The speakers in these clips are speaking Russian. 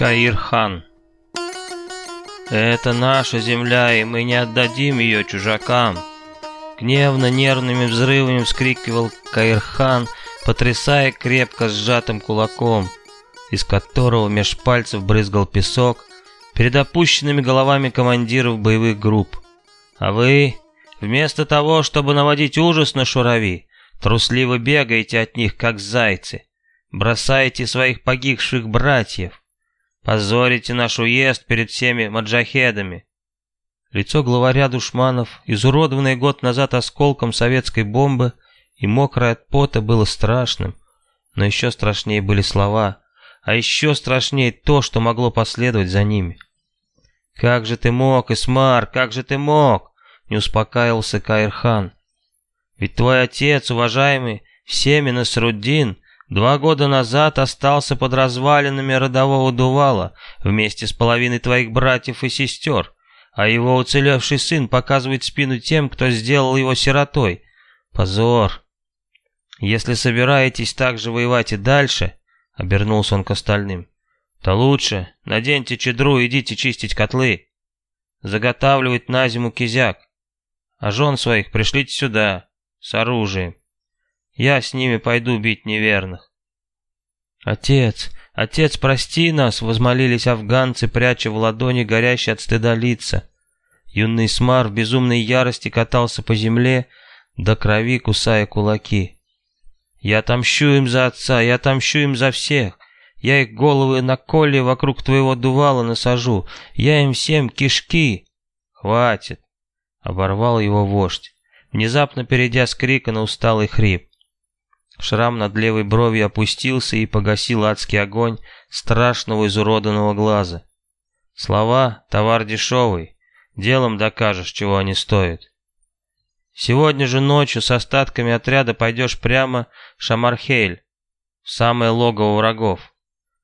Каир-хан «Это наша земля, и мы не отдадим ее чужакам!» Гневно нервными взрывами вскрикивал Каир-хан, потрясая крепко сжатым кулаком, из которого меж пальцев брызгал песок, перед опущенными головами командиров боевых групп. А вы, вместо того, чтобы наводить ужас на шурави, трусливо бегаете от них, как зайцы, бросаете своих погибших братьев, позорите наш уезд перед всеми маджахедами. Лицо главаря душманов, изуродованное год назад осколком советской бомбы и мокрое от пота, было страшным, но еще страшнее были слова, а еще страшнее то, что могло последовать за ними. «Как же ты мог, Исмар, как же ты мог?» — не успокаивался Каирхан. «Ведь твой отец, уважаемый Семен Насруддин, два года назад остался под развалинами родового дувала вместе с половиной твоих братьев и сестер, а его уцелевший сын показывает спину тем, кто сделал его сиротой. Позор! Если собираетесь так же воевать и дальше, — обернулся он к остальным, то лучше наденьте чедру и идите чистить котлы. Заготавливать на зиму кизяк. А жен своих пришлите сюда, с оружием. Я с ними пойду бить неверных. Отец, отец, прости нас, возмолились афганцы, пряча в ладони горящие от стыда лица. Юный Смар в безумной ярости катался по земле, до крови кусая кулаки. «Я отомщу им за отца, я отомщу им за всех. Я их головы на коле вокруг твоего дувала насажу. Я им всем кишки. Хватит. Оборвал его вождь, внезапно перейдя с крика на усталый хрип. Шрам над левой бровью опустился и погасил адский огонь страшного изуродованного глаза. Слова — товар дешевый, делом докажешь, чего они стоят. Сегодня же ночью с остатками отряда пойдешь прямо в Шамархейль, в самое логово врагов.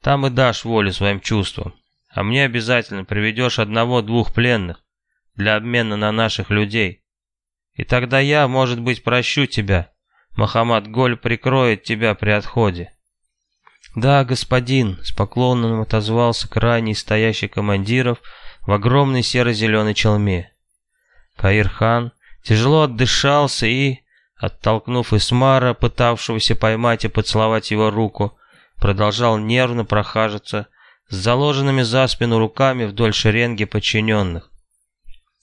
Там и дашь волю своим чувствам. А мне обязательно приведешь одного-двух пленных для обмена на наших людей. И тогда я, может быть, прощу тебя. Махамад Голь прикроет тебя при отходе. Да, господин, с поклоном отозвался крайний стоящий командиров в огромной серо-зеленой челме. Каир-хан тяжело отдышался и, оттолкнув Исмара, пытавшегося поймать и поцеловать его руку, продолжал нервно прохаживаться с заложенными за спину руками вдоль шеренги подчиненных.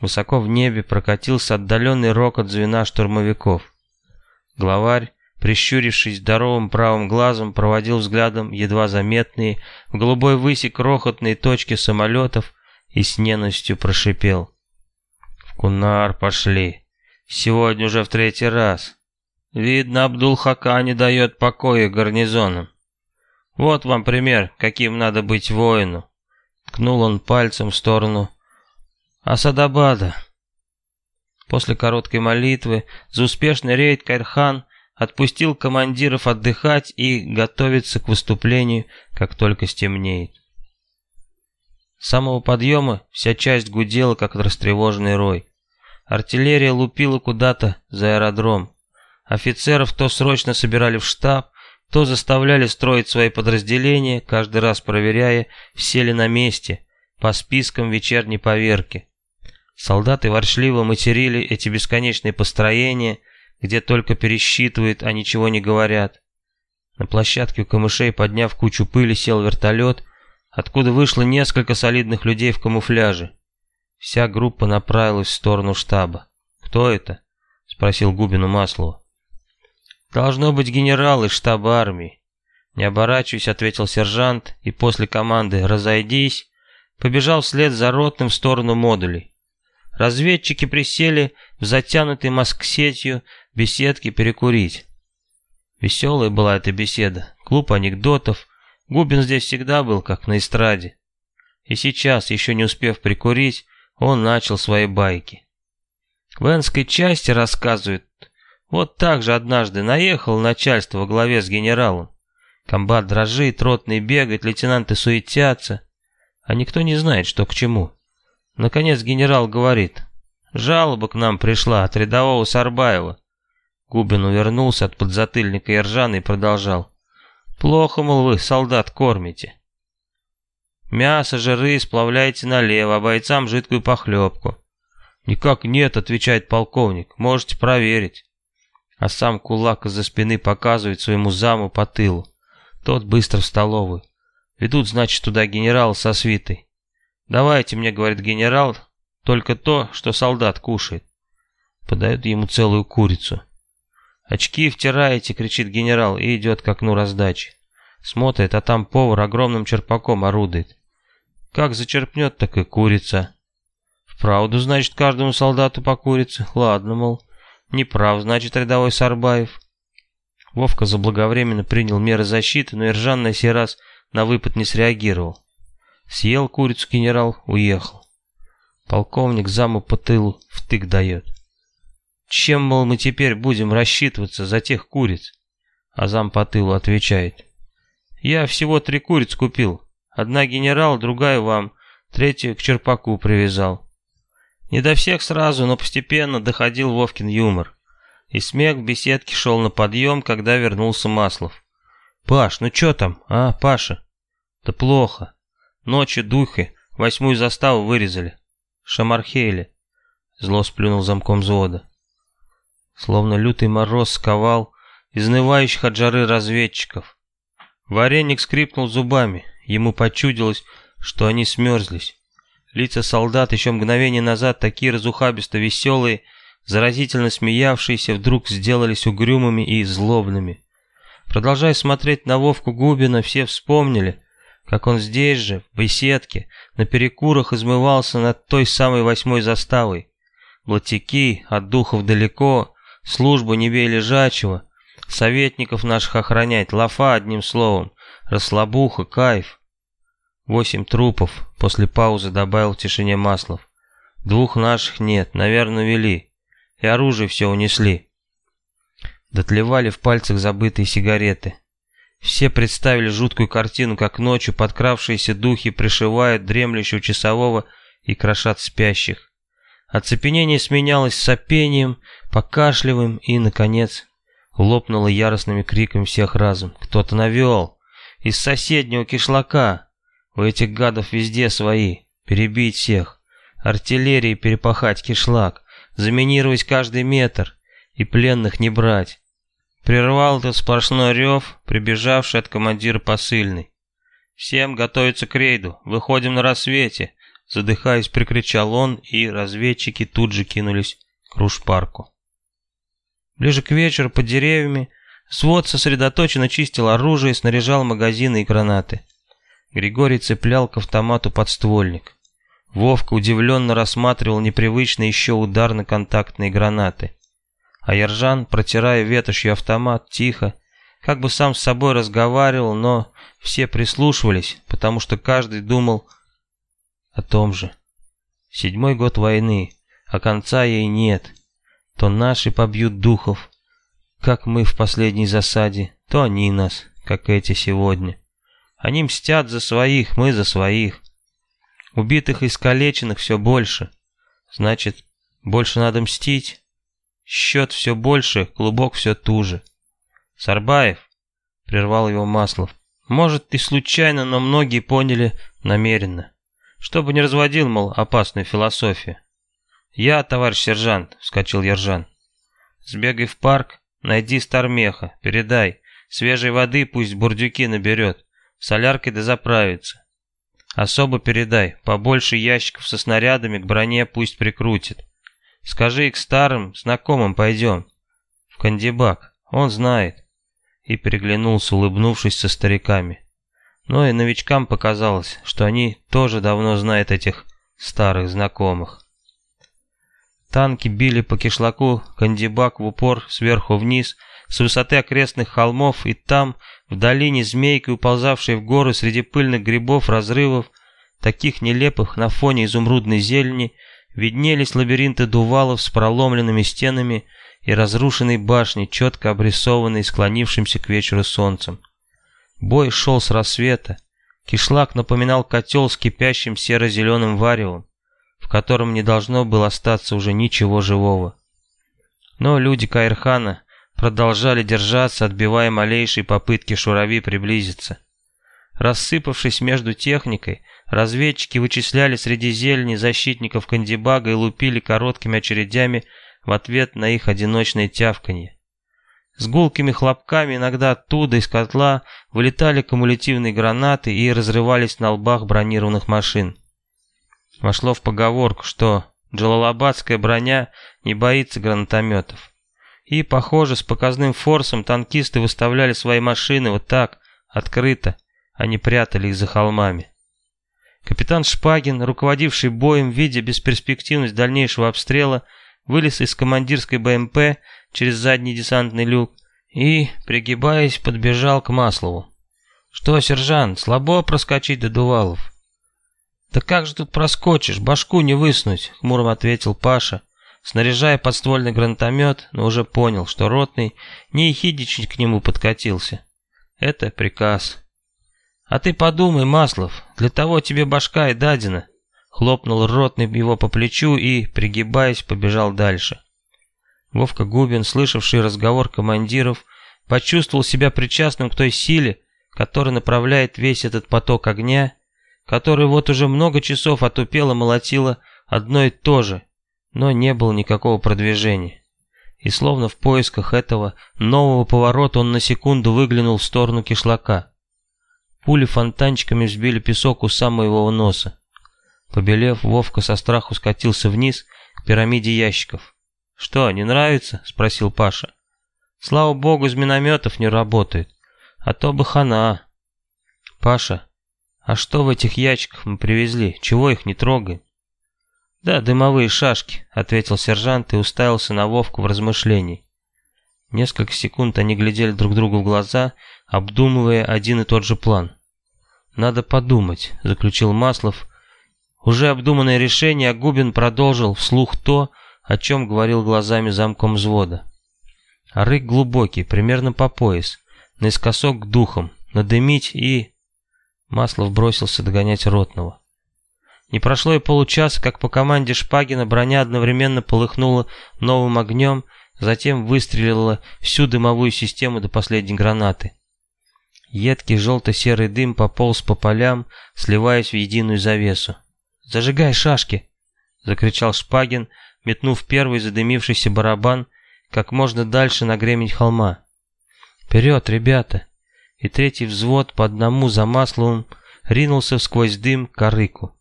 Высоко в небе прокатился отдаленный рокот звена штурмовиков. Главарь, прищурившись здоровым правым глазом, проводил взглядом едва заметные в голубой выси крохотные точки самолетов и с ненавистью прошипел. «В Кунар пошли. Сегодня уже в третий раз. Видно, Абдул-Хака не дает покоя гарнизонам. Вот вам пример, каким надо быть воину. Ткнул он пальцем в сторону Асадабада. После короткой молитвы за успешный рейд Кайрхан отпустил командиров отдыхать и готовиться к выступлению, как только стемнеет. С самого подъема вся часть гудела, как растревоженный рой. Артиллерия лупила куда-то за аэродром. Офицеров то срочно собирали в штаб, то заставляли строить свои подразделения, каждый раз проверяя, все ли на месте, по спискам вечерней поверки. Солдаты воршливо материли эти бесконечные построения, где только пересчитывают, а ничего не говорят. На площадке у камышей, подняв кучу пыли, сел вертолет, откуда вышло несколько солидных людей в камуфляже. Вся группа направилась в сторону штаба. «Кто это?» — спросил Губину Маслова. «Должно быть генерал из штаба армии». Не оборачиваясь, ответил сержант, и после команды «разойдись» побежал вслед за ротным в сторону модулей. Разведчики присели в затянутой маск-сетью беседки перекурить. Веселая была эта беседа, клуб анекдотов. Губин здесь всегда был, как на эстраде. И сейчас, еще не успев прикурить, он начал свои байки. В воинской части рассказывают, вот так же однажды наехал начальство во главе с генералом. Комбат дрожит, ротный бегает, лейтенанты суетятся. А никто не знает, что к чему. Наконец генерал говорит, жалоба к нам пришла от рядового Сарбаева. Губин увернулся от подзатыльника Ержана и продолжал. Плохо, мол, вы солдат кормите. Мясо, жиры сплавляйте налево, а бойцам жидкую похлебку. Никак нет, отвечает полковник, можете проверить. А сам кулак из-за спины показывает своему заму по тылу. Тот быстро в столовую. Ведут, значит, туда генерал со свитой. «Давайте мне, — говорит генерал, — только то, что солдат кушает». Подают ему целую курицу. «Очки втираете!» — кричит генерал и идет к окну раздачи. Смотрит, а там повар огромным черпаком орудует. Как зачерпнет, так и курица. Вправду, значит, каждому солдату по курице. Ладно, мол. Неправ, значит, рядовой Сарбаев. Вовка заблаговременно принял меры защиты, но Иржан на сей раз на выпад не среагировал. Съел курицу генерал, уехал. Полковник заму по тылу втык дает. Чем, мол, мы теперь будем рассчитываться за тех куриц? А зам по тылу отвечает. Я всего три куриц купил. Одна генерал, другая вам, третью к черпаку привязал. Не до всех сразу, но постепенно доходил Вовкин юмор. И смех в беседке шел на подъем, когда вернулся Маслов. «Паш, ну чё там, а, Паша?» «Да плохо. Ночью духи, восьмую заставу вырезали. Шамархейли». Зло сплюнул замком взвода. Словно лютый мороз сковал изнывающих от жары разведчиков. Вареник скрипнул зубами, ему почудилось, что они смерзлись. Лица солдат, еще мгновение назад такие разухабисто веселые, заразительно смеявшиеся, вдруг сделались угрюмыми и злобными. Продолжая смотреть на Вовку Губина, все вспомнили, как он здесь же, в беседке, на перекурах измывался над той самой восьмой заставой. Блатяки, от духов далеко, службу не бей лежачего, советников наших охранять, лафа одним словом, расслабуха, кайф. Восемь трупов, после паузы добавил в тишине Маслов. Двух наших нет, наверное, вели, и оружие все унесли. Дотлевали в пальцах забытые сигареты. Все представили жуткую картину, как ночью подкравшиеся духи пришивают дремлющего часового и крошат спящих. Оцепенение сменялось сопением, покашливаем и, наконец, лопнуло яростными криками всех разом. Кто-то навел. Из соседнего кишлака. У этих гадов везде свои. Перебить всех. Артиллерии перепахать кишлак. Заминировать каждый метр. И пленных не брать. Прервал этот сплошной рев, прибежавший от командира посыльный. «Всем готовиться к рейду. Выходим на рассвете. Задыхаясь, прикричал он, и разведчики тут же кинулись к Руш-парку. Ближе к вечеру под деревьями свод сосредоточенно чистил оружие снаряжал магазины и гранаты. Григорий цеплял к автомату подствольник. Вовка удивленно рассматривал непривычные еще ударно-контактные гранаты. А Ержан, протирая ветошью автомат, тихо, как бы сам с собой разговаривал, но все прислушивались, потому что каждый думал о том же. Седьмой год войны, а конца ей нет. То наши побьют духов, как мы в последней засаде, то они нас, как эти сегодня. Они мстят за своих, мы за своих. Убитых и искалеченных все больше. Значит, больше надо мстить. Счет все больше, клубок все туже. Сарбаев, прервал его Маслов, может и случайно, но многие поняли намеренно. Чтобы не разводил, мол, опасную философию. «Я, товарищ сержант», — вскочил Ержан. «Сбегай в парк, найди Стармеха, передай. Свежей воды пусть бурдюки наберет, соляркой да заправится. Особо передай, побольше ящиков со снарядами к броне пусть прикрутит. Скажи к старым, знакомым пойдем. В Кандибак, он знает». И переглянулся, улыбнувшись со стариками. Но и новичкам показалось, что они тоже давно знают этих старых знакомых. Танки били по кишлаку Кандибак в упор сверху вниз, с высоты окрестных холмов, и там, в долине змейкой, уползавшей в горы среди пыльных грибов, разрывов, таких нелепых на фоне изумрудной зелени, виднелись лабиринты дувалов с проломленными стенами и разрушенной башни, четко обрисованной склонившимся к вечеру солнцем. Бой шел с рассвета. Кишлак напоминал котел с кипящим серо-зеленым варевом, в котором не должно было остаться уже ничего живого. Но люди Каирхана продолжали держаться, отбивая малейшие попытки шурави приблизиться. Рассыпавшись между техникой, разведчики вычисляли среди зелени защитников Кандибага и лупили короткими очередями в ответ на их одиночное тявканье. С гулкими хлопками иногда оттуда, из котла, вылетали кумулятивные гранаты и разрывались на лбах бронированных машин. Вошло в поговорку, что джалалабадская броня не боится гранатометов. И, похоже, с показным форсом танкисты выставляли свои машины вот так, открыто, а не прятали их за холмами. Капитан Шпагин, руководивший боем, видя бесперспективность дальнейшего обстрела, вылез из командирской БМП через задний десантный люк и, пригибаясь, подбежал к Маслову. «Что, сержант, слабо проскочить до Дувалов?» «Да как же тут проскочишь, башку не выснуть», — хмуро ответил Паша, снаряжая подствольный гранатомет, но уже понял, что ротный не ехидничать к нему подкатился. Это приказ. «А ты подумай, Маслов, для того тебе башка и дадена», — хлопнул ротный его по плечу и, пригибаясь, побежал дальше. Вовка Губин, слышавший разговор командиров, почувствовал себя причастным к той силе, которая направляет весь этот поток огня, который вот уже много часов отупело молотило одно и то же, но не было никакого продвижения. И словно в поисках этого нового поворота он на секунду выглянул в сторону кишлака. Пули фонтанчиками взбили песок у самого его носа. Побелев, Вовка со страху скатился вниз к пирамиде ящиков. «Что, не нравится?» — спросил Паша. «Слава богу, из минометов не работает. А то бы хана». «Паша, а что в этих ящиках мы привезли? Чего их не трогаем?» «Да, дымовые шашки», — ответил сержант и уставился на Вовку в размышлении. Несколько секунд они глядели друг другу в глаза, обдумывая один и тот же план. «Надо подумать», — заключил Маслов. Уже обдуманное решение, Губин продолжил вслух то, о чем говорил глазами замком взвода. Рык глубокий, примерно по пояс, наискосок к духам, надымить и... Маслов бросился догонять ротного. Не прошло и получаса, как по команде Шпагина броня одновременно полыхнула новым огнем, затем выстрелила всю дымовую систему до последней гранаты. Едкий желто-серый дым пополз по полям, сливаясь в единую завесу. «Зажигай шашки!» — закричал Шпагин, метнув первый задымившийся барабан как можно дальше на гремень холма. «Вперед, ребята!» И третий взвод по одному за Масловым ринулся сквозь дым к Арыку.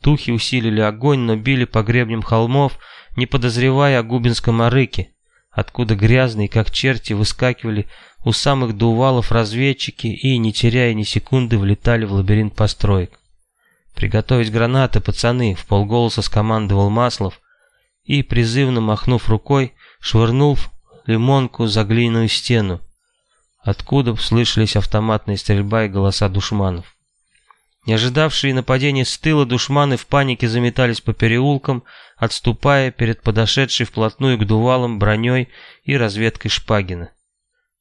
Тухи усилили огонь, но били по гребням холмов, не подозревая о губинском Арыке, откуда грязные, как черти, выскакивали у самых дувалов разведчики и, не теряя ни секунды, влетали в лабиринт построек. «Приготовить гранаты, пацаны!» — в полголоса скомандовал Маслов и, призывно махнув рукой, швырнул лимонку за глиняную стену, откуда слышались автоматная стрельба и голоса душманов. Не ожидавшие нападения с тыла душманы в панике заметались по переулкам, отступая перед подошедшей вплотную к дувалам броней и разведкой Шпагина.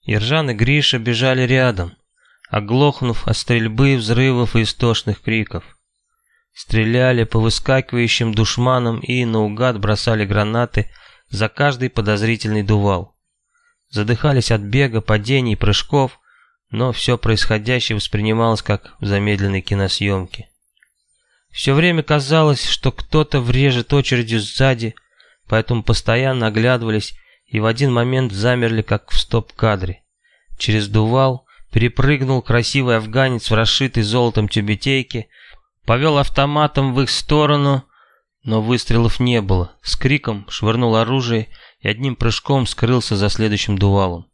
Ержан и Гриша бежали рядом, оглохнув от стрельбы, взрывов и истошных криков. Стреляли по выскакивающим душманам и наугад бросали гранаты за каждый подозрительный дувал. Задыхались от бега, падений, прыжков, но все происходящее воспринималось как в замедленной киносъемке. Все время казалось, что кто-то врежет очередью сзади, поэтому постоянно оглядывались и в один момент замерли, как в стоп-кадре. Через дувал перепрыгнул красивый афганец в расшитой золотом тюбетейке, повел автоматом в их сторону, но выстрелов не было. С криком швырнул оружие и одним прыжком скрылся за следующим дувалом.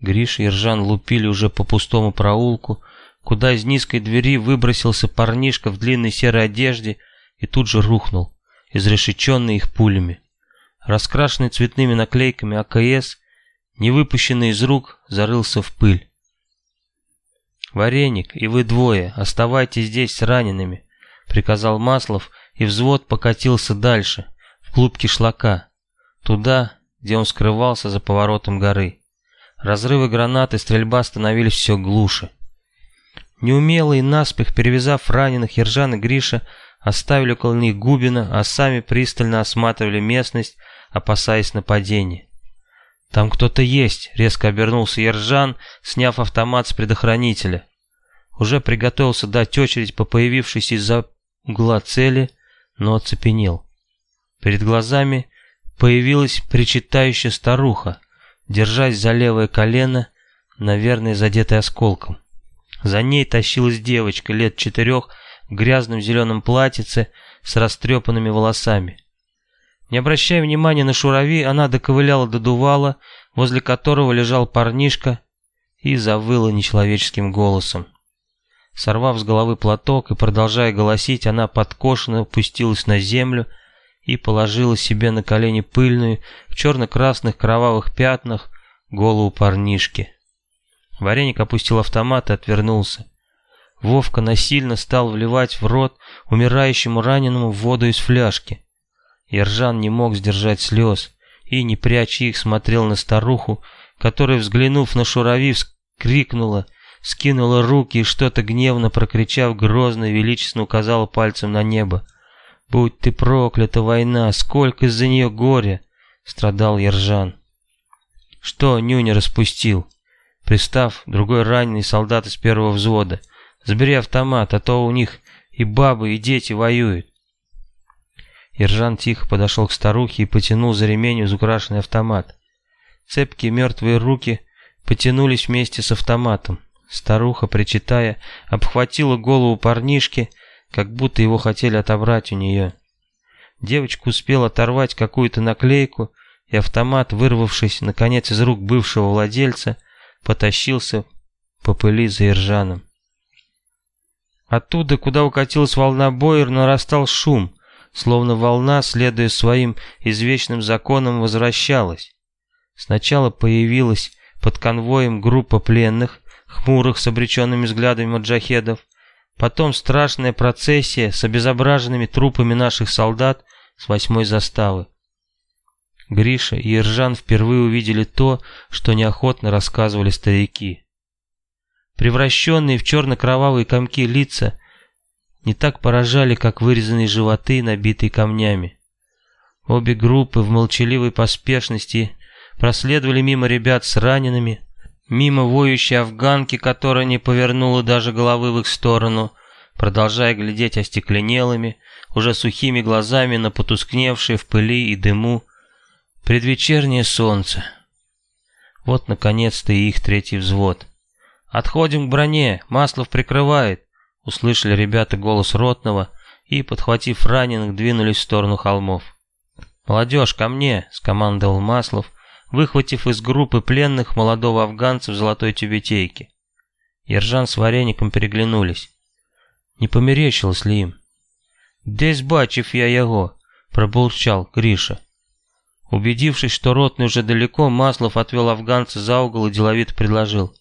Гриша и Ржан лупили уже по пустому проулку, куда из низкой двери выбросился парнишка в длинной серой одежде и тут же рухнул, изрешеченный их пулями. Раскрашенный цветными наклейками АКС, не выпущенный из рук, зарылся в пыль. «Вареник, и вы двое, оставайтесь здесь с ранеными», — приказал Маслов, и взвод покатился дальше, в клуб кишлака, туда, где он скрывался за поворотом горы. Разрывы гранат и стрельба становились все глуше. Неумелые наспех перевязав раненых, Ержан и Гриша оставили около них Губина, а сами пристально осматривали местность, опасаясь нападения. «Там кто-то есть», — резко обернулся Ержан, сняв автомат с предохранителя. уже приготовился дать очередь по появившейся из-за угла цели, но оцепенел. Перед глазами появилась причитающая старуха, держась за левое колено, наверное, задетая осколком. За ней тащилась девочка лет четырех в грязном зеленом платьице с растрепанными волосами. Не обращая внимания на шурави, она доковыляла до дувала, возле которого лежал парнишка, и завыла нечеловеческим голосом. Сорвав с головы платок и продолжая голосить, она подкошенно опустилась на землю и положила себе на колени пыльную, в черно-красных кровавых пятнах, голову парнишки. Вареник опустил автомат и отвернулся. Вовка насильно стал вливать в рот умирающему раненому воду из фляжки. Ержан не мог сдержать слез и, не пряча их, смотрел на старуху, которая, взглянув на Шурави, вскрикнула, скинула руки и что-то гневно прокричав, грозно и величественно указала пальцем на небо. «Будь ты проклята, война! Сколько из-за нее горя!» — страдал Ержан. «Что Нюня распустил?» Пристав, другой раненый солдат из первого взвода. «Забери автомат, а то у них и бабы, и дети воюют». Ержан тихо подошел к старухе и потянул за ремень украшенный автомат. Цепкие мертвые руки потянулись вместе с автоматом. Старуха, причитая, обхватила голову парнишки, как будто его хотели отобрать у нее. Девочка успела оторвать какую-то наклейку, и автомат, вырвавшись, наконец, из рук бывшего владельца, потащился по пыли за Иржаном. Оттуда, куда укатилась волна боя, нарастал шум, словно волна, следуя своим извечным законам, возвращалась. Сначала появилась под конвоем группа пленных, хмурых с обреченными взглядами маджахедов, потом страшная процессия с обезображенными трупами наших солдат с восьмой заставы. Гриша и Иржан впервые увидели то, что неохотно рассказывали старики. Превращенные в черно-кровавые комки лица не так поражали, как вырезанные животы, набитые камнями. Обе группы в молчаливой поспешности проследовали мимо ребят с ранеными, мимо воющей афганки, которая не повернула даже головы в их сторону, продолжая глядеть остекленелыми, уже сухими глазами на потускневшие в пыли и дыму предвечернее солнце. Вот, наконец-то, и их третий взвод. «Отходим к броне, Маслов прикрывает!» Услышали ребята голос ротного и, подхватив раненых, двинулись в сторону холмов. «Молодежь, ко мне!» — скомандовал Маслов, выхватив из группы пленных молодого афганца в золотой тюбетейке. Ержан с вареником переглянулись. Не померещилось ли им? «Десь бачив я его!» — пробурчал Гриша. Убедившись, что ротный уже далеко, Маслов отвел афганца за угол и деловито предложил.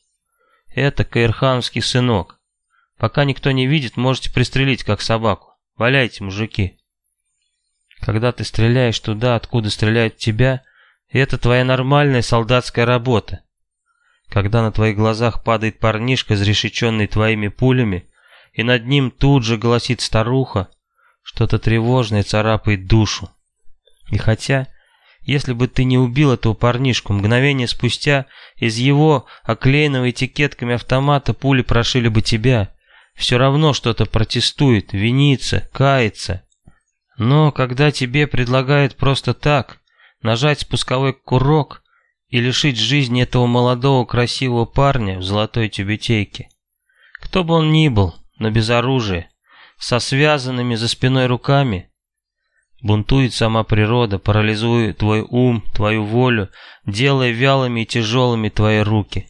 «Это каирхановский сынок. Пока никто не видит, можете пристрелить, как собаку. Валяйте, мужики!» Когда ты стреляешь туда, откуда стреляют тебя, это твоя нормальная солдатская работа. Когда на твоих глазах падает парнишка, изрешеченный твоими пулями, и над ним тут же гласит старуха, что-то тревожное царапает душу. И хотя, если бы ты не убил этого парнишку, мгновение спустя из его оклеенного этикетками автомата пули прошили бы тебя, все равно что-то протестует, винится, кается. Но когда тебе предлагают просто так, нажать спусковой курок и лишить жизни этого молодого красивого парня в золотой тюбетейке. Кто бы он ни был, но без оружия, со связанными за спиной руками, бунтует сама природа, парализуя твой ум, твою волю, делая вялыми и тяжелыми твои руки.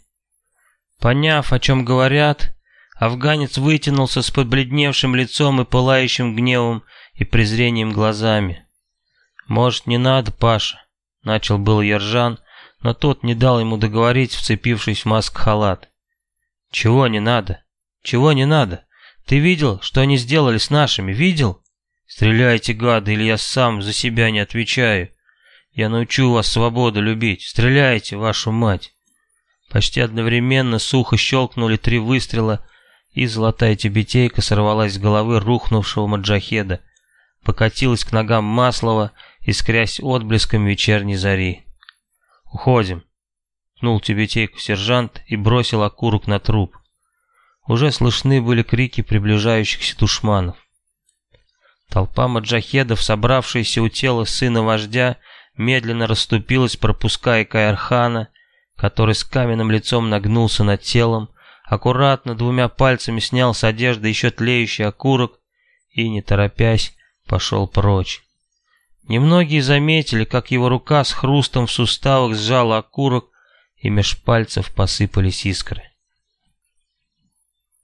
Поняв, о чем говорят, афганец вытянулся с побледневшим лицом и пылающим гневом и презрением глазами. «Может, не надо, Паша?» — начал был Ержан, но тот не дал ему договорить, вцепившись в маск-халат. «Чего не надо? Чего не надо? Ты видел, что они сделали с нашими? Видел? Стреляйте, гады, или я сам за себя не отвечаю. Я научу вас свободу любить. Стреляйте, вашу мать!» Почти одновременно сухо щелкнули три выстрела, и золотая тюбетейка сорвалась с головы рухнувшего маджахеда, покатилась к ногам Маслова искрясь отблеском вечерней зари. «Уходим!» Пнул тюбетейку сержант и бросил окурок на труп. уже слышны были крики приближающихся душманов. Толпа маджахедов, собравшаяся у тела сына вождя, медленно расступилась, пропуская Каирхана, который с каменным лицом нагнулся над телом, аккуратно двумя пальцами снял с одежды еще тлеющий окурок и, не торопясь, пошел прочь. Немногие заметили, как его рука с хрустом в суставах сжала окурок, и меж пальцев посыпались искры.